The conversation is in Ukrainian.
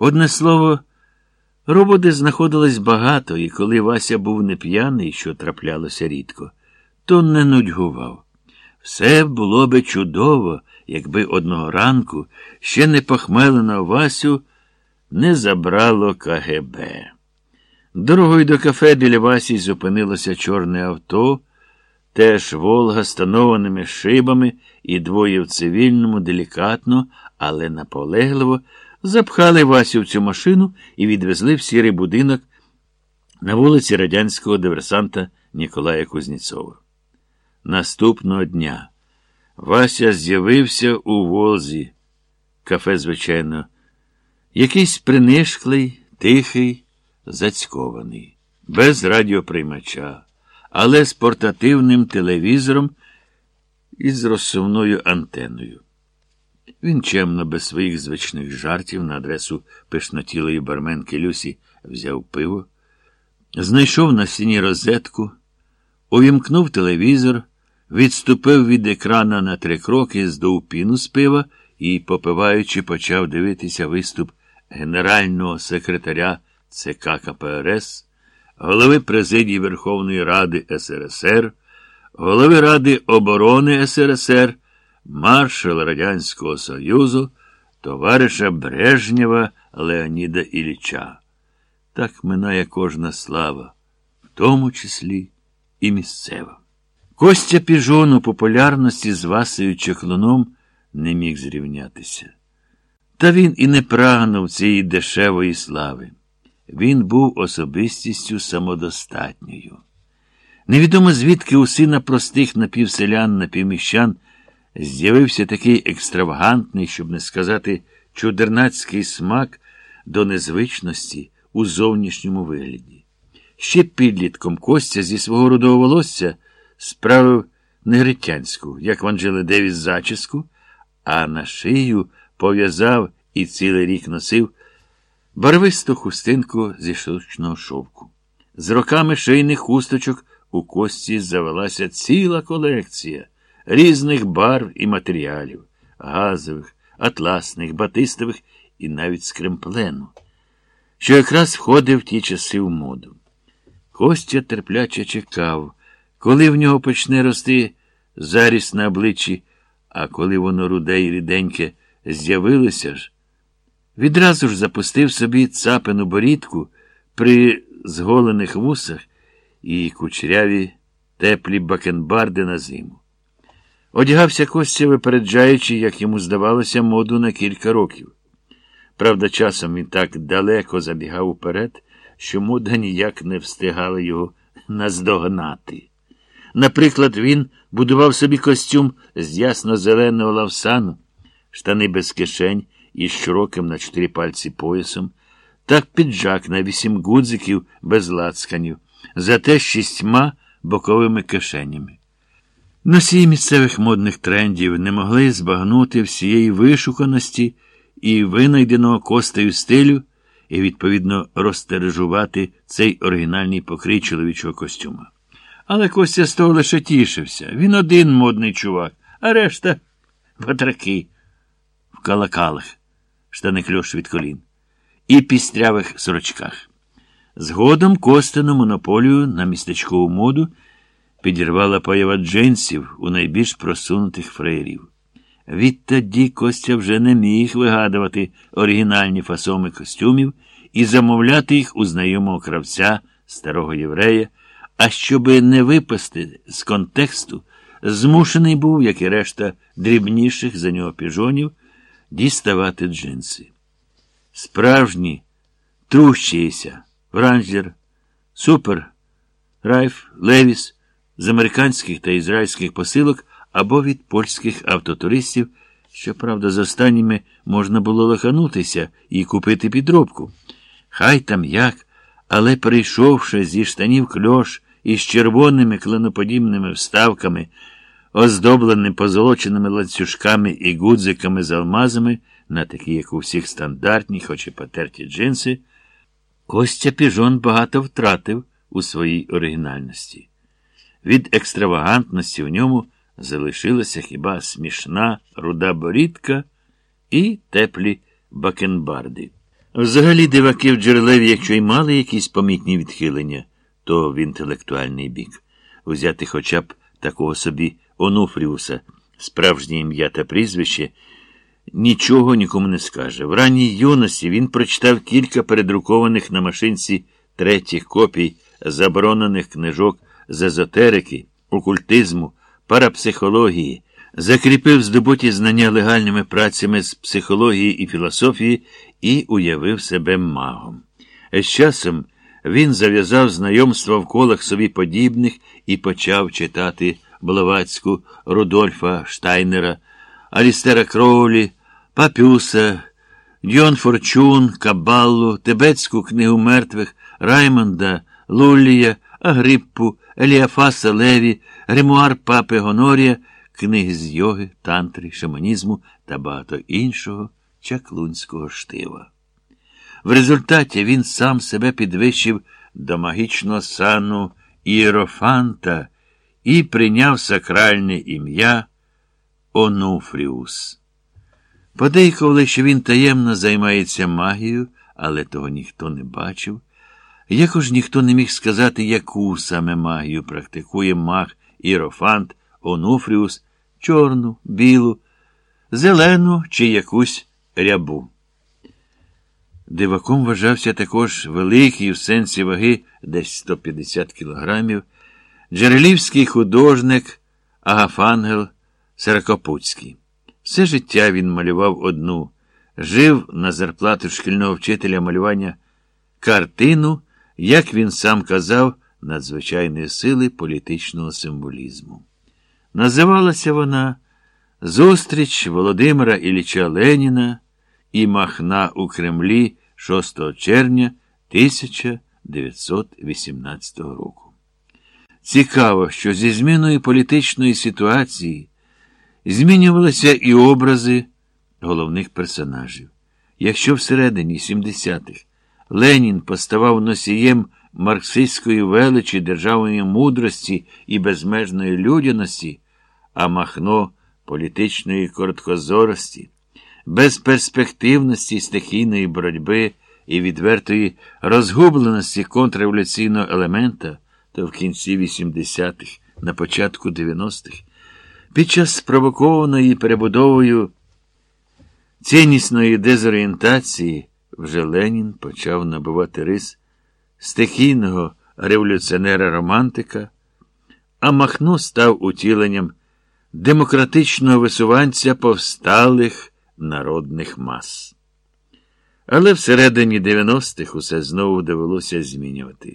Одне слово, роботи знаходилось багато, і коли Вася був не п'яний, що траплялося рідко, то не нудьгував. Все було би чудово, якби одного ранку ще не похмеленого Васю не забрало КГБ. Дорогою до кафе біля Васі зупинилося чорне авто, теж Волга з тонованими шибами, і двоє в цивільному, делікатно, але наполегливо запхали Васю в цю машину і відвезли в сірий будинок на вулиці радянського диверсанта Ніколая Кузніцова. Наступного дня Вася з'явився у Волзі. Кафе, звичайно, якийсь принишклий, тихий, зацькований, без радіоприймача, але з портативним телевізором і з розсувною антеною. Він чемно, без своїх звичних жартів на адресу пишнотілої барменки Люсі взяв пиво, знайшов на стіні розетку, увімкнув телевізор, відступив від екрана на три кроки, здув піну з пива і, попиваючи, почав дивитися виступ генерального секретаря ЦК КПРС, голови президії Верховної Ради СРСР, голови Ради оборони СРСР, маршала Радянського Союзу, товариша Брежнєва Леоніда Ілліча. Так минає кожна слава, в тому числі і місцева. Костя Піжон у популярності з Васею Чеклуном не міг зрівнятися. Та він і не прагнув цієї дешевої слави. Він був особистістю самодостатньою. Невідомо звідки у сина простих напівселян, напівміщан з'явився такий екстравагантний, щоб не сказати, чудернацький смак до незвичності у зовнішньому вигляді. Ще підлітком Костя зі свого рудого волосся справив негритянську, як в Анджели Девіс зачіску, а на шию пов'язав і цілий рік носив барвисту хустинку зі штучного шовку. З роками шийних хусточок у кості завелася ціла колекція різних барв і матеріалів газових, атласних, батистових і навіть скремплену, що якраз входив в ті часи в моду. Костя терпляче чекав, коли в нього почне рости заріс на обличчі, а коли воно руде й ріденьке з'явилося ж, відразу ж запустив собі цапину борідку при зголених вусах і кучеряві теплі бакенбарди на зиму. Одягався Костя, випереджаючи, як йому здавалося, моду на кілька років. Правда, часом він так далеко забігав уперед, що мода ніяк не встигала його наздогнати. Наприклад, він будував собі костюм з ясно-зеленого лавсану, штани без кишень із широким на чотири пальці поясом, так піджак на вісім гудзиків без лацканів, зате шістьма боковими кишенями. Носії місцевих модних трендів не могли збагнути всієї вишуканості і винайденого костею стилю і, відповідно, розтережувати цей оригінальний покрій чоловічого костюма. Але Костя з того лише тішився. Він один модний чувак, а решта батраки в калакалах, штани кльош від колін, і пістрявих сорочках. Згодом Костину монополію на містечкову моду підірвала поява джинсів у найбільш просунутих фреєрів. Відтоді Костя вже не міг вигадувати оригінальні фасоми костюмів і замовляти їх у знайомого кравця, старого єврея, а щоби не випасти з контексту, змушений був, як і решта дрібніших за нього піжонів, діставати джинси. Справжні, трущіся, Вранжлер, Супер, Райф, Левіс з американських та ізраїльських посилок або від польських автотуристів, щоправда, з останніми можна було лоханутися і купити підробку. Хай там як, але прийшовши зі штанів кльош із червоними кленоподібними вставками, оздобленим позолоченими ланцюжками і гудзиками з алмазами, на такі, як у всіх стандартні, хоч і потерті джинси, Костя Піжон багато втратив у своїй оригінальності. Від екстравагантності в ньому залишилася хіба смішна руда борідка і теплі бакенбарди. Взагалі диваки в Джерелеві, якщо й мали якісь помітні відхилення, то в інтелектуальний бік. Узяти хоча б такого собі Онуфріуса, справжнє ім'я та прізвище, нічого нікому не скаже. В ранній юності він прочитав кілька передрукованих на машинці третіх копій заборонених книжок з езотерики, окультизму, парапсихології, закріпив здобуті знання легальними працями з психології і філософії і уявив себе магом. З часом він зав'язав знайомство в колах собі подібних і почав читати Блаватську, Рудольфа Штайнера, Алістера Кроулі, Папюса, Дьон Форчун, Кабаллу, Тибетську книгу мертвих, Раймонда, Луллія, Агриппу, Еліафаса Леві, Гримуар Папи Гонорія, книги з йоги, тантри, шаманізму та багато іншого чаклунського штива. В результаті він сам себе підвищив до магічного сану Іерофанта і прийняв сакральне ім'я Онуфріус. Подейкували, що він таємно займається магією, але того ніхто не бачив. Якож ніхто не міг сказати, яку саме магію практикує маг Іерофант Онуфріус, чорну, білу, зелену чи якусь рябу. Диваком вважався також великий в сенсі ваги десь 150 кілограмів, джерелівський художник Агафангел Саракопуцький. Все життя він малював одну, жив на зарплату шкільного вчителя малювання картину, як він сам казав, надзвичайної сили політичного символізму. Називалася вона Зустріч Володимира Ілліча Леніна і Махна у Кремлі 6 червня 1918 року. Цікаво, що зі зміною політичної ситуації змінювалися і образи головних персонажів. Якщо всередині 70-х Ленін поставав носієм марксистської величі державної мудрості і безмежної людяності, а Махно політичної короткозорості, безперспективності стихійної боротьби і відвертої розгубленості контрреволюційного елемента, то в кінці 80-х, на початку 90-х, під час спровокованої перебудовою ціннісної дезорієнтації вже Ленін почав набувати рис стихійного революціонера-романтика, а Махно став утіленням демократичного висуванця повсталих народних мас. Але всередині 90-х усе знову довелося змінювати.